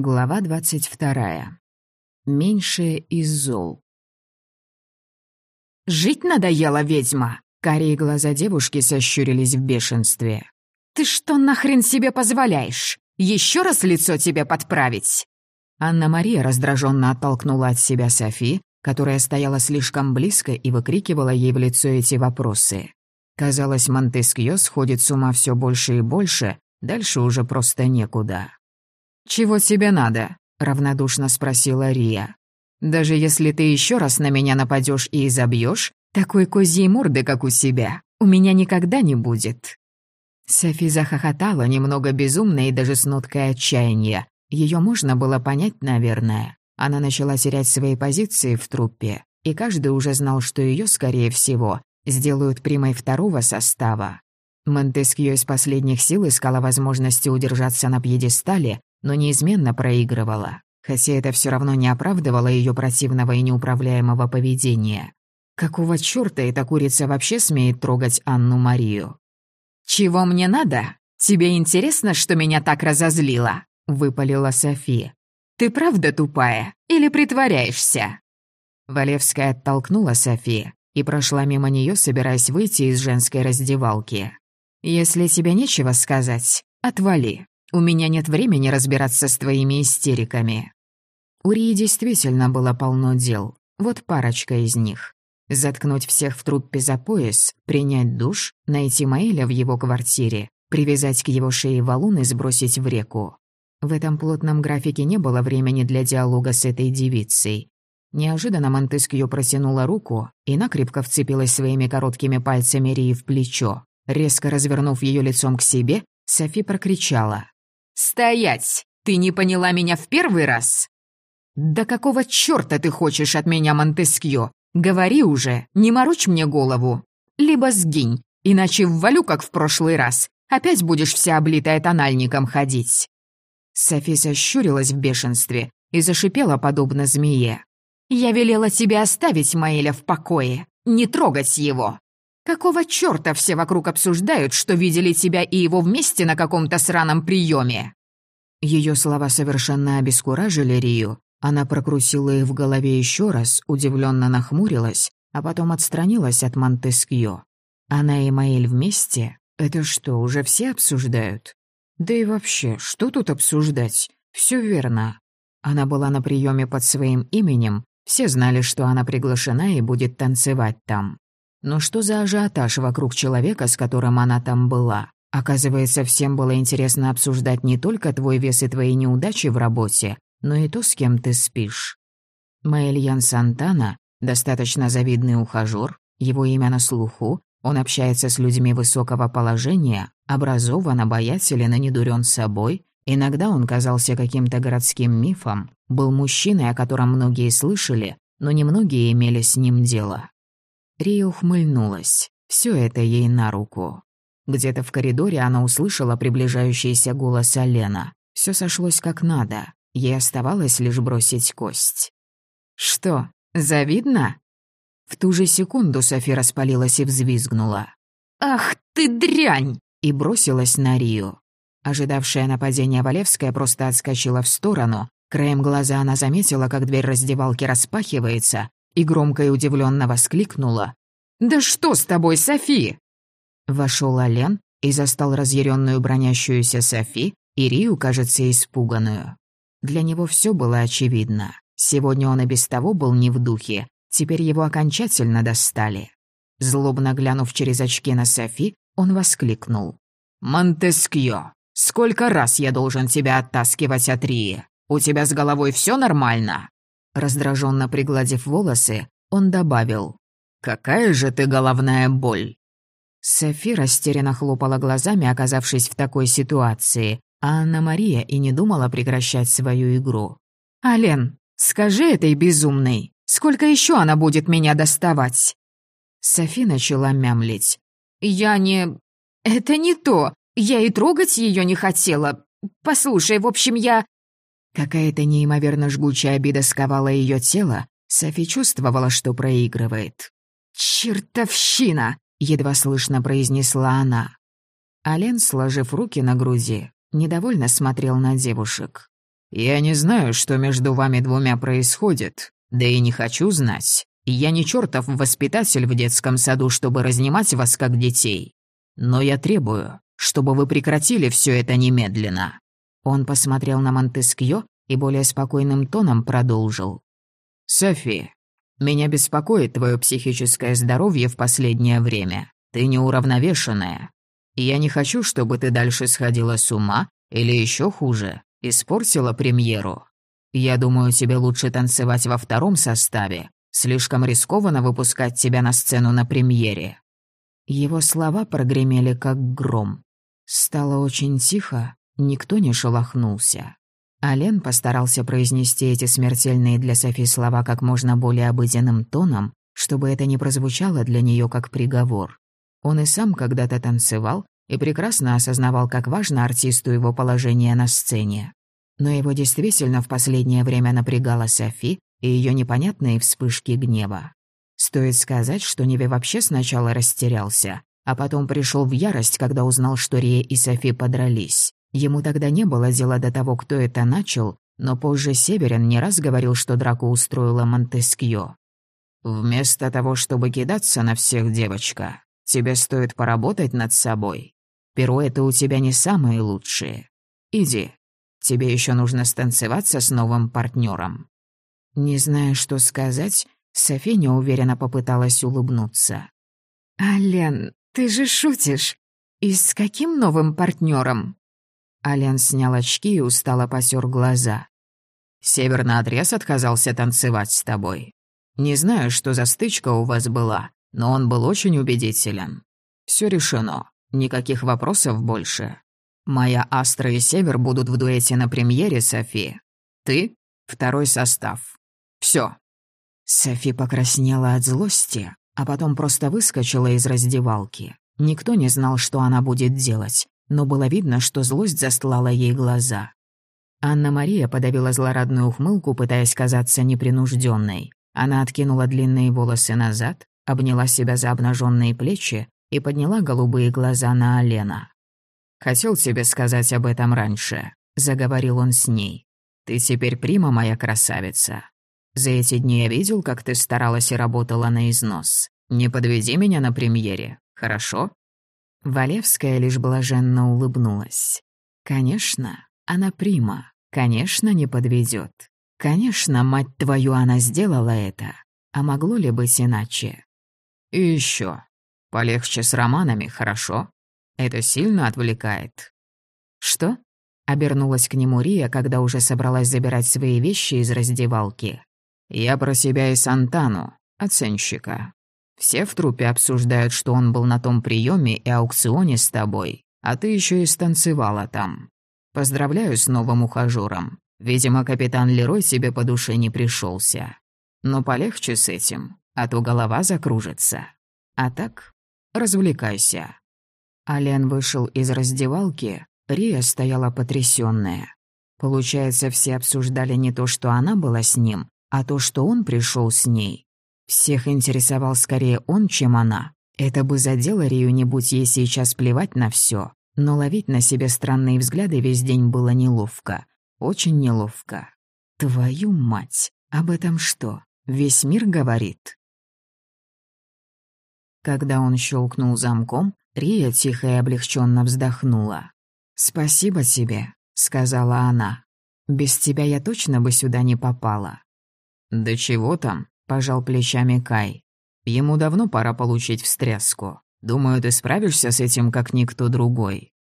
Глава двадцать вторая. Меньшее из зол. «Жить надоело, ведьма!» Карие глаза девушки сощурились в бешенстве. «Ты что нахрен себе позволяешь? Еще раз лицо тебе подправить?» Анна-Мария раздраженно оттолкнула от себя Софи, которая стояла слишком близко и выкрикивала ей в лицо эти вопросы. Казалось, Монтескьё сходит с ума все больше и больше, дальше уже просто некуда. «Чего тебе надо?» — равнодушно спросила Рия. «Даже если ты еще раз на меня нападешь и изобьешь, такой козьей морды, как у себя, у меня никогда не будет». Софи захохотала, немного безумно и даже с ноткой отчаяния. Ее можно было понять, наверное. Она начала терять свои позиции в труппе, и каждый уже знал, что ее, скорее всего, сделают примой второго состава. Монтескьё из последних сил искала возможности удержаться на пьедестале, но неизменно проигрывала, хотя это все равно не оправдывало ее противного и неуправляемого поведения. Какого чёрта эта курица вообще смеет трогать Анну-Марию? «Чего мне надо? Тебе интересно, что меня так разозлило?» — выпалила София. «Ты правда тупая или притворяешься?» Валевская оттолкнула Софи и прошла мимо нее, собираясь выйти из женской раздевалки. «Если тебе нечего сказать, отвали», у меня нет времени разбираться с твоими истериками». У Рии действительно было полно дел. Вот парочка из них. Заткнуть всех в труппе за пояс, принять душ, найти Маэля в его квартире, привязать к его шее валун и сбросить в реку. В этом плотном графике не было времени для диалога с этой девицей. Неожиданно Монтескью протянула руку и накрепко вцепилась своими короткими пальцами Рии в плечо. Резко развернув ее лицом к себе, Софи прокричала. «Стоять! Ты не поняла меня в первый раз?» «Да какого чёрта ты хочешь от меня, Монтескьё? Говори уже, не морочь мне голову. Либо сгинь, иначе ввалю, как в прошлый раз. Опять будешь вся облитая тональником ходить». Софи сощурилась в бешенстве и зашипела, подобно змее. «Я велела тебе оставить Маэля в покое, не трогать его. Какого чёрта все вокруг обсуждают, что видели тебя и его вместе на каком-то сраном приеме? Ее слова совершенно обескуражили Рию. Она прокрутила их в голове еще раз, удивленно нахмурилась, а потом отстранилась от Монтескьё. Она и Маэль вместе? Это что, уже все обсуждают? Да и вообще, что тут обсуждать? Все верно. Она была на приеме под своим именем, все знали, что она приглашена и будет танцевать там. Но что за ажиотаж вокруг человека, с которым она там была? Оказывается, всем было интересно обсуждать не только твой вес и твои неудачи в работе, но и то, с кем ты спишь. Маэльян Сантана — достаточно завидный ухажёр, его имя на слуху, он общается с людьми высокого положения, образован, обаятелен и недурен собой, иногда он казался каким-то городским мифом, был мужчиной, о котором многие слышали, но немногие имели с ним дело. Рия ухмыльнулась. Все это ей на руку. Где-то в коридоре она услышала приближающийся голос Алена. Все сошлось как надо. Ей оставалось лишь бросить кость. «Что, завидно?» В ту же секунду Софи распалилась и взвизгнула. «Ах ты дрянь!» и бросилась на Рию. Ожидавшая нападения Валевская просто отскочила в сторону. Краем глаза она заметила, как дверь раздевалки распахивается, и громко и удивленно воскликнула. «Да что с тобой, Софи?» Вошел Ален и застал разъяренную бронящуюся Софи и Рию, кажется, испуганную. Для него все было очевидно. Сегодня он и без того был не в духе, теперь его окончательно достали. Злобно глянув через очки на Софи, он воскликнул. «Монтескьё, сколько раз я должен тебя оттаскивать от Рии? У тебя с головой все нормально?» Раздраженно пригладив волосы, он добавил. «Какая же ты головная боль!» Софи растерянно хлопала глазами, оказавшись в такой ситуации, а Анна-Мария и не думала прекращать свою игру. «Ален, скажи этой безумной, сколько еще она будет меня доставать?» Софи начала мямлить. «Я не... Это не то. Я и трогать ее не хотела. Послушай, в общем, я... Какая-то неимоверно жгучая обида сковала ее тело, Софи чувствовала, что проигрывает. «Чертовщина!» — едва слышно произнесла она. Ален, сложив руки на груди, недовольно смотрел на девушек. Я не знаю, что между вами двумя происходит, да и не хочу знать. Я не чертов воспитатель в детском саду, чтобы разнимать вас как детей. Но я требую, чтобы вы прекратили все это немедленно». Он посмотрел на Монтескьё и более спокойным тоном продолжил. «Софи, меня беспокоит твое психическое здоровье в последнее время. Ты неуравновешенная. Я не хочу, чтобы ты дальше сходила с ума или еще хуже, испортила премьеру. Я думаю, тебе лучше танцевать во втором составе. Слишком рискованно выпускать тебя на сцену на премьере». Его слова прогремели как гром. Стало очень тихо, никто не шелохнулся. Ален постарался произнести эти смертельные для Софи слова как можно более обыденным тоном, чтобы это не прозвучало для нее как приговор. Он и сам когда-то танцевал и прекрасно осознавал, как важно артисту его положение на сцене. Но его действительно в последнее время напрягала Софи и ее непонятные вспышки гнева. Стоит сказать, что Неве вообще сначала растерялся, а потом пришел в ярость, когда узнал, что Рия и Софи подрались. Ему тогда не было дела до того, кто это начал, но позже Северин не раз говорил, что драку устроила Монтескьё. «Вместо того, чтобы кидаться на всех, девочка, тебе стоит поработать над собой. Пируэты у тебя не самые лучшие. Иди, тебе еще нужно станцеваться с новым партнером. Не зная, что сказать, Софи неуверенно попыталась улыбнуться. «Ален, ты же шутишь. И с каким новым партнером? Ален снял очки и устало посер глаза. «Север наотрез отказался танцевать с тобой. Не знаю, что за стычка у вас была, но он был очень убедителен. Все решено. Никаких вопросов больше. Моя Астра и Север будут в дуэте на премьере, Софи. Ты — второй состав. Все. Софи покраснела от злости, а потом просто выскочила из раздевалки. Никто не знал, что она будет делать, но было видно, что злость застлала ей глаза. Анна-Мария подавила злорадную ухмылку, пытаясь казаться непринужденной. Она откинула длинные волосы назад, обняла себя за обнаженные плечи и подняла голубые глаза на Алена. «Хотел тебе сказать об этом раньше», — заговорил он с ней. «Ты теперь прима, моя красавица. За эти дни я видел, как ты старалась и работала на износ. Не подведи меня на премьере, хорошо?» Валевская лишь блаженно улыбнулась. «Конечно, она прима. Конечно, не подведет. Конечно, мать твою, она сделала это. А могло ли быть иначе? И еще. Полегче с романами, хорошо? Это сильно отвлекает. Что? Обернулась к нему Рия, когда уже собралась забирать свои вещи из раздевалки. Я про себя и Сантану, оценщика. Все в трупе обсуждают, что он был на том приеме и аукционе с тобой, а ты еще и станцевала там. Поздравляю с новым ухажером. Видимо, капитан Лерой себе по душе не пришелся. Но полегче с этим, а то голова закружится. А так, развлекайся». Ален вышел из раздевалки, Рия стояла потрясённая. Получается, все обсуждали не то, что она была с ним, а то, что он пришел с ней. Всех интересовал скорее он, чем она. Это бы задело Рию, не будь ей сейчас плевать на все. Но ловить на себе странные взгляды весь день было неловко. Очень неловко. Твою мать, об этом что, весь мир говорит? Когда он щелкнул замком, Рия тихо и облегченно вздохнула. «Спасибо тебе», — сказала она. «Без тебя я точно бы сюда не попала». «Да чего там?» Пожал плечами Кай. Ему давно пора получить встряску. Думаю, ты справишься с этим, как никто другой.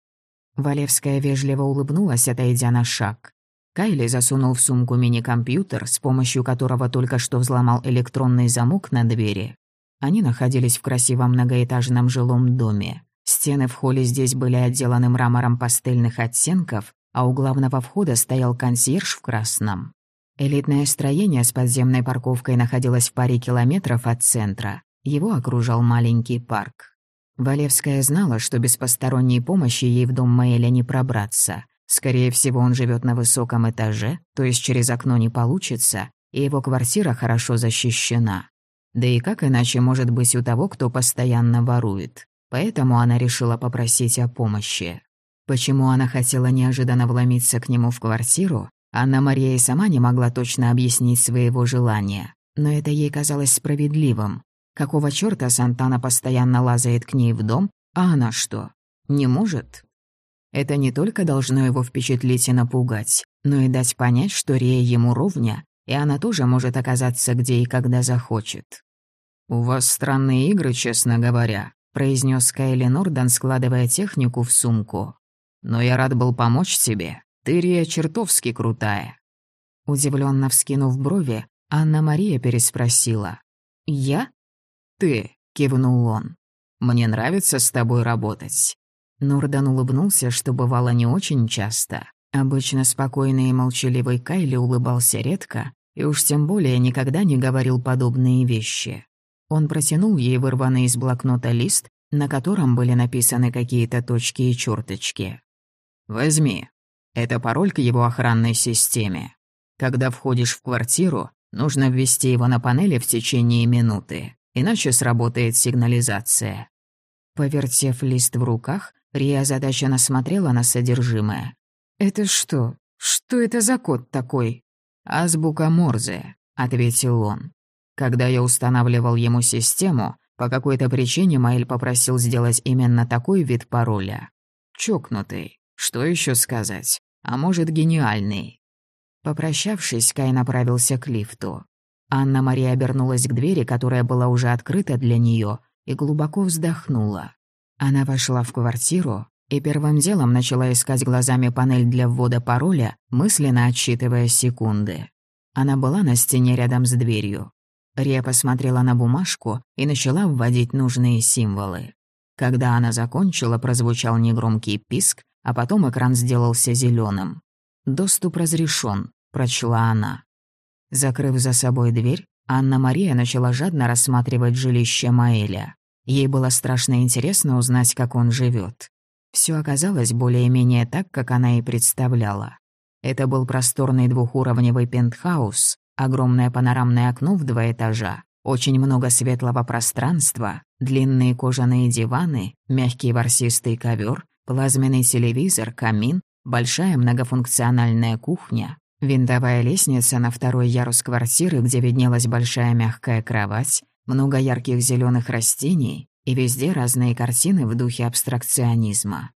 Валевская вежливо улыбнулась, отойдя на шаг. Кайли засунул в сумку мини-компьютер, с помощью которого только что взломал электронный замок на двери. Они находились в красивом многоэтажном жилом доме. Стены в холле здесь были отделаны мрамором пастельных оттенков, а у главного входа стоял консьерж в красном. Элитное строение с подземной парковкой находилось в паре километров от центра. Его окружал маленький парк. Валевская знала, что без посторонней помощи ей в дом Маэля не пробраться. Скорее всего, он живет на высоком этаже, то есть через окно не получится, и его квартира хорошо защищена. Да и как иначе может быть у того, кто постоянно ворует? Поэтому она решила попросить о помощи. Почему она хотела неожиданно вломиться к нему в квартиру? Анна-Мария и сама не могла точно объяснить своего желания, но это ей казалось справедливым. Какого чёрта Сантана постоянно лазает к ней в дом, а она что, не может? Это не только должно его впечатлить и напугать, но и дать понять, что Рия ему ровня, и она тоже может оказаться где и когда захочет. «У вас странные игры, честно говоря», — произнес Кайли Нордан, складывая технику в сумку. «Но я рад был помочь тебе. Ты, чертовски крутая». Удивленно вскинув брови, Анна-Мария переспросила. «Я?» «Ты», — кивнул он. «Мне нравится с тобой работать». Нордан улыбнулся, что бывало не очень часто. Обычно спокойный и молчаливый Кайли улыбался редко, и уж тем более никогда не говорил подобные вещи. Он протянул ей вырванный из блокнота лист, на котором были написаны какие-то точки и черточки. «Возьми. Это пароль к его охранной системе. Когда входишь в квартиру, нужно ввести его на панели в течение минуты, иначе сработает сигнализация». Повертев лист в руках, Рия озадаченно смотрела на содержимое. «Это что? Что это за код такой?» «Азбука Морзе», — ответил он. Когда я устанавливал ему систему, по какой-то причине Маэль попросил сделать именно такой вид пароля. Чокнутый. Что еще сказать? А может, гениальный. Попрощавшись, Кай направился к лифту. Анна-Мария обернулась к двери, которая была уже открыта для нее, и глубоко вздохнула. Она вошла в квартиру и первым делом начала искать глазами панель для ввода пароля, мысленно отсчитывая секунды. Она была на стене рядом с дверью. Рия посмотрела на бумажку и начала вводить нужные символы. Когда она закончила, прозвучал негромкий писк, а потом экран сделался зеленым. «Доступ разрешен», — прочла она. Закрыв за собой дверь, Анна-Мария начала жадно рассматривать жилище Маэля. Ей было страшно интересно узнать, как он живет. Все оказалось более-менее так, как она и представляла. Это был просторный двухуровневый пентхаус, Огромное панорамное окно в два этажа, очень много светлого пространства, длинные кожаные диваны, мягкий ворсистый ковер, плазменный телевизор, камин, большая многофункциональная кухня, винтовая лестница на второй ярус квартиры, где виднелась большая мягкая кровать, много ярких зеленых растений и везде разные картины в духе абстракционизма.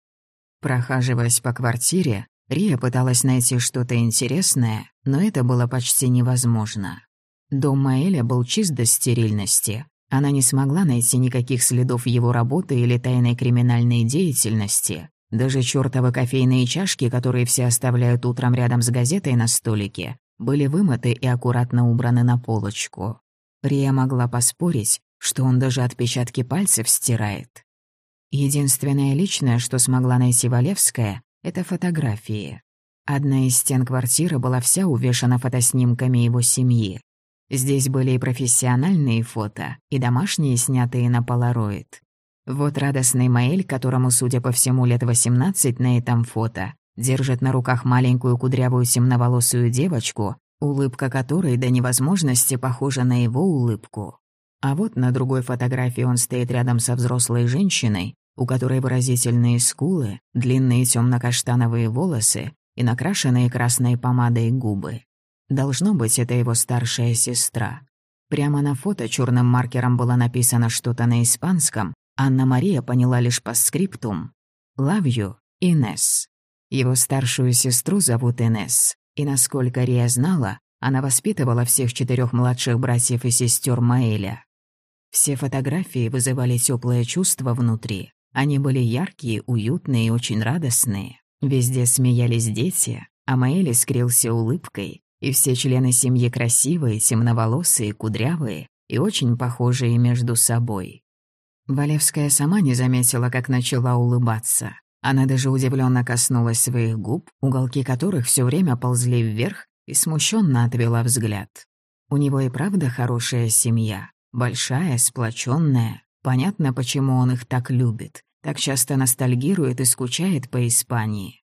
Прохаживаясь по квартире, Рия пыталась найти что-то интересное, но это было почти невозможно. Дом Маэля был чист до стерильности. Она не смогла найти никаких следов его работы или тайной криминальной деятельности. Даже чёртовы кофейные чашки, которые все оставляют утром рядом с газетой на столике, были вымыты и аккуратно убраны на полочку. Рия могла поспорить, что он даже отпечатки пальцев стирает. Единственное личное, что смогла найти Валевская, это фотографии. Одна из стен квартиры была вся увешана фотоснимками его семьи. Здесь были и профессиональные фото, и домашние, снятые на полароид. Вот радостный Маэль, которому, судя по всему, лет 18 на этом фото, держит на руках маленькую кудрявую темноволосую девочку, улыбка которой до невозможности похожа на его улыбку. А вот на другой фотографии он стоит рядом со взрослой женщиной, у которой выразительные скулы, длинные темно-каштановые волосы и накрашенные красной помадой губы. Должно быть, это его старшая сестра. Прямо на фото черным маркером было написано что-то на испанском, Анна-Мария поняла лишь по скриптум «Love you, Инесс». Его старшую сестру зовут Инесс, и, насколько Рия знала, она воспитывала всех четырех младших братьев и сестер Маэля. Все фотографии вызывали теплое чувство внутри, они были яркие, уютные и очень радостные. Везде смеялись дети, а Маэль искрился улыбкой, и все члены семьи красивые, темноволосые, кудрявые и очень похожие между собой. Валевская сама не заметила, как начала улыбаться. Она даже удивленно коснулась своих губ, уголки которых все время ползли вверх, и смущенно отвела взгляд. У него и правда хорошая семья, большая, сплоченная, Понятно, почему он их так любит, так часто ностальгирует и скучает по Испании.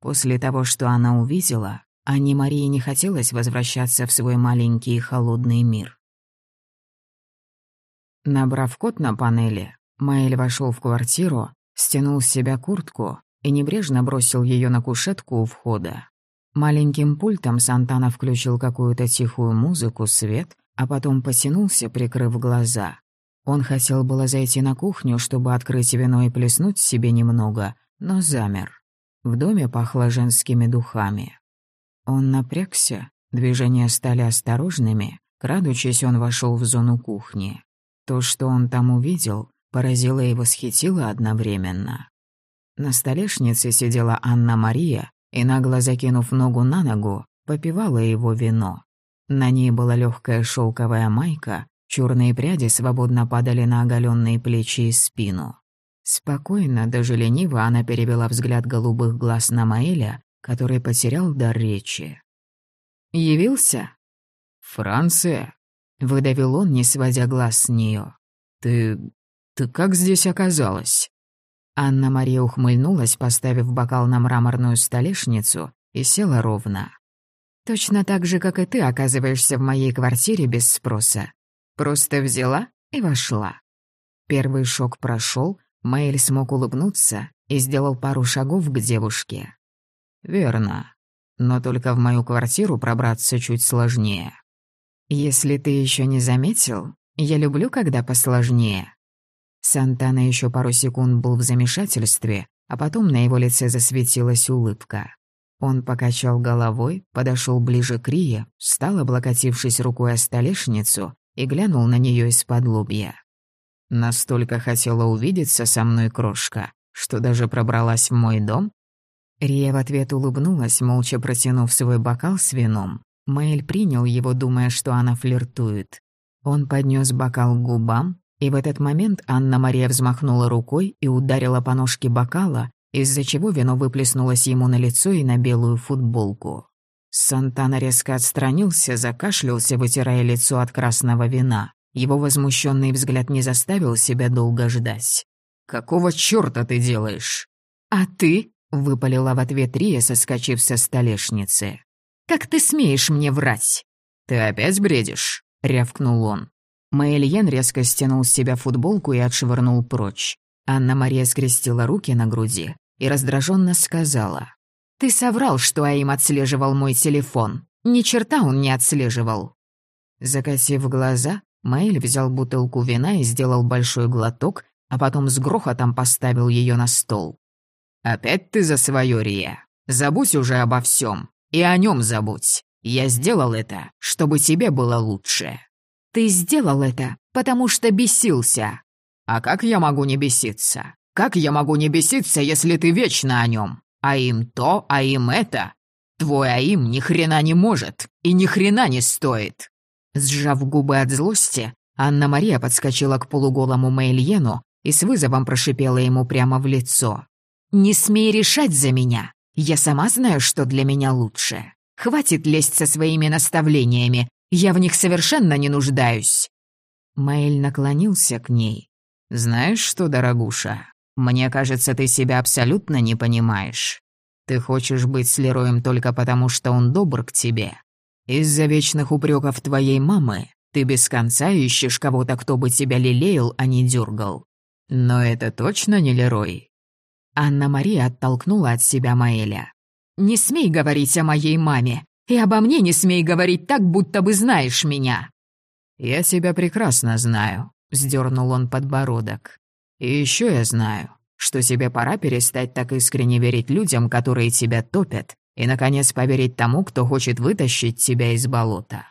После того, что она увидела, Анне Марии не хотелось возвращаться в свой маленький холодный мир. Набрав код на панели, Маэль вошел в квартиру, стянул с себя куртку и небрежно бросил ее на кушетку у входа. Маленьким пультом Сантана включил какую-то тихую музыку, свет, а потом потянулся, прикрыв глаза. Он хотел было зайти на кухню, чтобы открыть вино и плеснуть себе немного, но замер. В доме пахло женскими духами. Он напрягся, движения стали осторожными, крадучись он вошел в зону кухни. То, что он там увидел, поразило и восхитило одновременно. На столешнице сидела Анна-Мария и, нагло закинув ногу на ногу, попивала его вино. На ней была легкая шелковая майка, черные пряди свободно падали на оголенные плечи и спину. Спокойно, даже лениво она перевела взгляд голубых глаз на Маэля, который потерял дар речи. «Явился?» «Франция?» — выдавил он, не сводя глаз с нее. «Ты... ты как здесь оказалась?» Анна-Мария ухмыльнулась, поставив бокал на мраморную столешницу, и села ровно. «Точно так же, как и ты оказываешься в моей квартире без спроса. Просто взяла и вошла». Первый шок прошел, Мэйль смог улыбнуться и сделал пару шагов к девушке. «Верно. Но только в мою квартиру пробраться чуть сложнее». «Если ты еще не заметил, я люблю, когда посложнее». Сантана еще пару секунд был в замешательстве, а потом на его лице засветилась улыбка. Он покачал головой, подошел ближе к Рие, встал, облокотившись рукой о столешницу, и глянул на нее из-под лобья. Настолько хотела увидеться со мной крошка, что даже пробралась в мой дом. Рия в ответ улыбнулась, молча протянув свой бокал с вином. Мэйль принял его, думая, что она флиртует. Он поднес бокал к губам, и в этот момент Анна-Мария взмахнула рукой и ударила по ножке бокала, из-за чего вино выплеснулось ему на лицо и на белую футболку. Сантана резко отстранился, закашлялся, вытирая лицо от красного вина. Его возмущенный взгляд не заставил себя долго ждать. «Какого чёрта ты делаешь?» «А ты?» — выпалила в ответ Рия, соскочив со столешницы. «Как ты смеешь мне врать?» «Ты опять бредишь?» — рявкнул он. Мэйльен резко стянул с себя футболку и отшвырнул прочь. Анна-Мария скрестила руки на груди и раздраженно сказала. «Ты соврал, что Аим отслеживал мой телефон. Ни черта он не отслеживал». Закосив глаза, Мэйль взял бутылку вина и сделал большой глоток, а потом с грохотом поставил ее на стол. «Опять ты за свое, Рия. Забудь уже обо всем. И о нем забудь. Я сделал это, чтобы тебе было лучше». «Ты сделал это, потому что бесился». «А как я могу не беситься? Как я могу не беситься, если ты вечно о нем? А им то, а им это? Твой Аим ни хрена не может и ни хрена не стоит. Сжав губы от злости, Анна-Мария подскочила к полуголому Мейльену и с вызовом прошипела ему прямо в лицо. «Не смей решать за меня. Я сама знаю, что для меня лучше. Хватит лезть со своими наставлениями. Я в них совершенно не нуждаюсь». Мэйль наклонился к ней. «Знаешь что, дорогуша, мне кажется, ты себя абсолютно не понимаешь. Ты хочешь быть с Лероем только потому, что он добр к тебе. Из-за вечных упреков твоей мамы ты без конца ищешь кого-то, кто бы тебя лелеял, а не дергал. Но это точно не Лерой. Анна-Мария оттолкнула от себя Маэля. «Не смей говорить о моей маме, и обо мне не смей говорить так, будто бы знаешь меня». «Я тебя прекрасно знаю», — сдернул он подбородок. «И еще я знаю, что тебе пора перестать так искренне верить людям, которые тебя топят, и, наконец, поверить тому, кто хочет вытащить тебя из болота.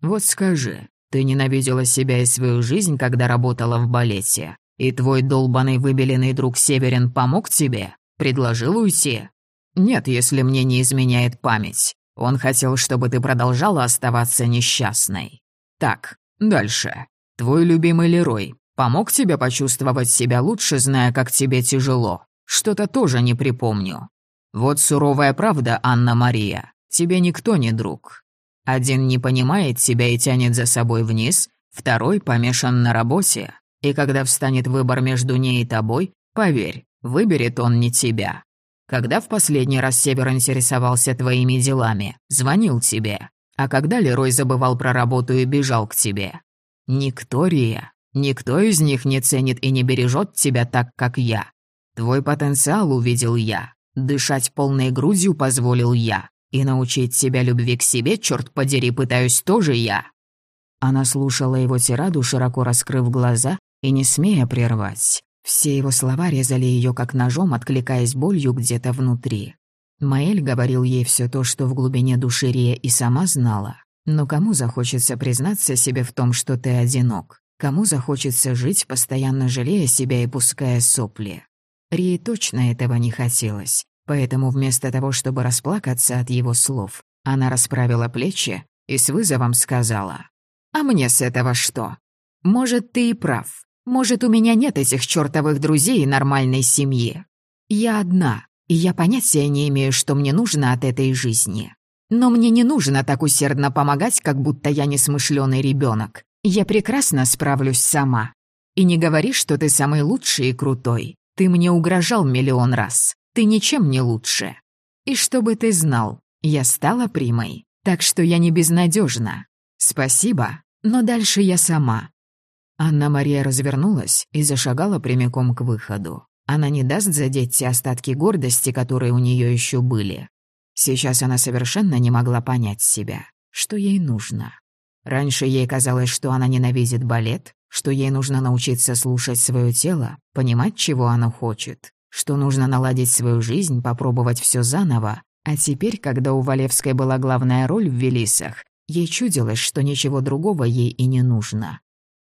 Вот скажи, ты ненавидела себя и свою жизнь, когда работала в балете, и твой долбанный выбеленный друг Северин помог тебе? Предложил уйти? Нет, если мне не изменяет память. Он хотел, чтобы ты продолжала оставаться несчастной. Так, дальше. Твой любимый Лерой помог тебе почувствовать себя лучше, зная, как тебе тяжело. Что-то тоже не припомню. Вот суровая правда, Анна-Мария. Тебе никто не друг. Один не понимает тебя и тянет за собой вниз, второй помешан на работе. И когда встанет выбор между ней и тобой, поверь, выберет он не тебя. Когда в последний раз Север интересовался твоими делами, звонил тебе. А когда Лерой забывал про работу и бежал к тебе? Никто, Рия, никто из них не ценит и не бережет тебя так, как я. Твой потенциал увидел я, Дышать полной грудью позволил я. И научить себя любви к себе, черт подери, пытаюсь тоже я». Она слушала его тираду, широко раскрыв глаза и не смея прервать. Все его слова резали ее как ножом, откликаясь болью где-то внутри. Маэль говорил ей все то, что в глубине души Рия и сама знала. Но кому захочется признаться себе в том, что ты одинок? Кому захочется жить, постоянно жалея себя и пуская сопли? Рии точно этого не хотелось, поэтому вместо того, чтобы расплакаться от его слов, она расправила плечи и с вызовом сказала, «А мне с этого что? Может, ты и прав. Может, у меня нет этих чертовых друзей и нормальной семьи. Я одна, и я понятия не имею, что мне нужно от этой жизни. Но мне не нужно так усердно помогать, как будто я несмышленый ребенок. Я прекрасно справлюсь сама. И не говори, что ты самый лучший и крутой. Ты мне угрожал миллион раз. Ты ничем не лучше. И чтобы ты знал, я стала примой, так что я не безнадежна. Спасибо, но дальше я сама. Анна-Мария развернулась и зашагала прямиком к выходу. Она не даст задеть те остатки гордости, которые у нее еще были. Сейчас она совершенно не могла понять себя, что ей нужно. Раньше ей казалось, что она ненавидит балет, что ей нужно научиться слушать свое тело, понимать, чего оно хочет, что нужно наладить свою жизнь, попробовать все заново. А теперь, когда у Валевской была главная роль в «Велисах», ей чудилось, что ничего другого ей и не нужно.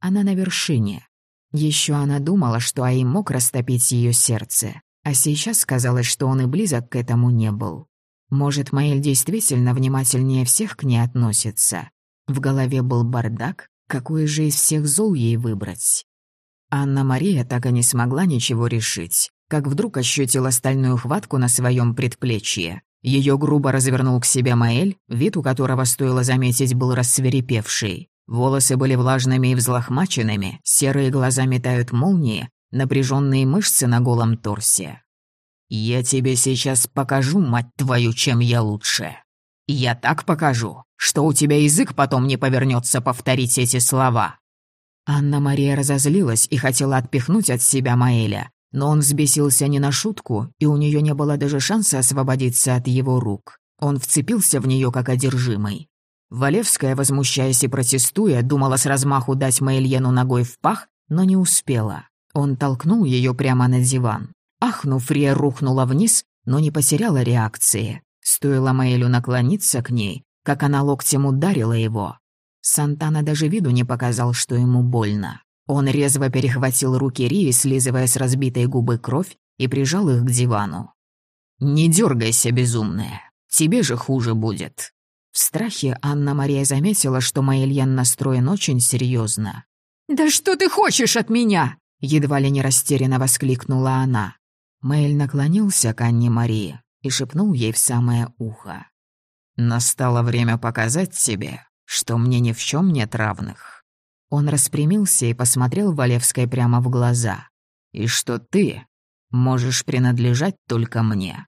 Она на вершине, еще она думала, что Аим мог растопить ее сердце, а сейчас казалось, что он и близок к этому не был. Может, Маэль действительно внимательнее всех к ней относится. В голове был бардак, какой же из всех зол ей выбрать. Анна-Мария так и не смогла ничего решить, как вдруг ощутила стальную хватку на своем предплечье. Ее грубо развернул к себе Маэль, вид у которого, стоило заметить, был рассверепевший. Волосы были влажными и взлохмаченными, серые глаза метают молнии, напряженные мышцы на голом торсе. «Я тебе сейчас покажу, мать твою, чем я лучше. Я так покажу, что у тебя язык потом не повернется повторить эти слова». Анна-Мария разозлилась и хотела отпихнуть от себя Маэля, но он взбесился не на шутку, и у нее не было даже шанса освободиться от его рук. Он вцепился в нее как одержимый. Валевская, возмущаясь и протестуя, думала с размаху дать Маэльену ногой в пах, но не успела. Он толкнул ее прямо на диван. Ахнув, Рия рухнула вниз, но не потеряла реакции. Стоило Маэлю наклониться к ней, как она локтем ударила его. Сантана даже виду не показал, что ему больно. Он резво перехватил руки Рии, слизывая с разбитой губы кровь, и прижал их к дивану. «Не дергайся, безумная. Тебе же хуже будет», в страхе Анна-Мария заметила, что Маэльян настроен очень серьезно. «Да что ты хочешь от меня?» Едва ли не растерянно воскликнула она. Мэйль наклонился к Анне-Марии и шепнул ей в самое ухо. «Настало время показать тебе, что мне ни в чем нет равных». Он распрямился и посмотрел Валевской прямо в глаза. «И что ты можешь принадлежать только мне.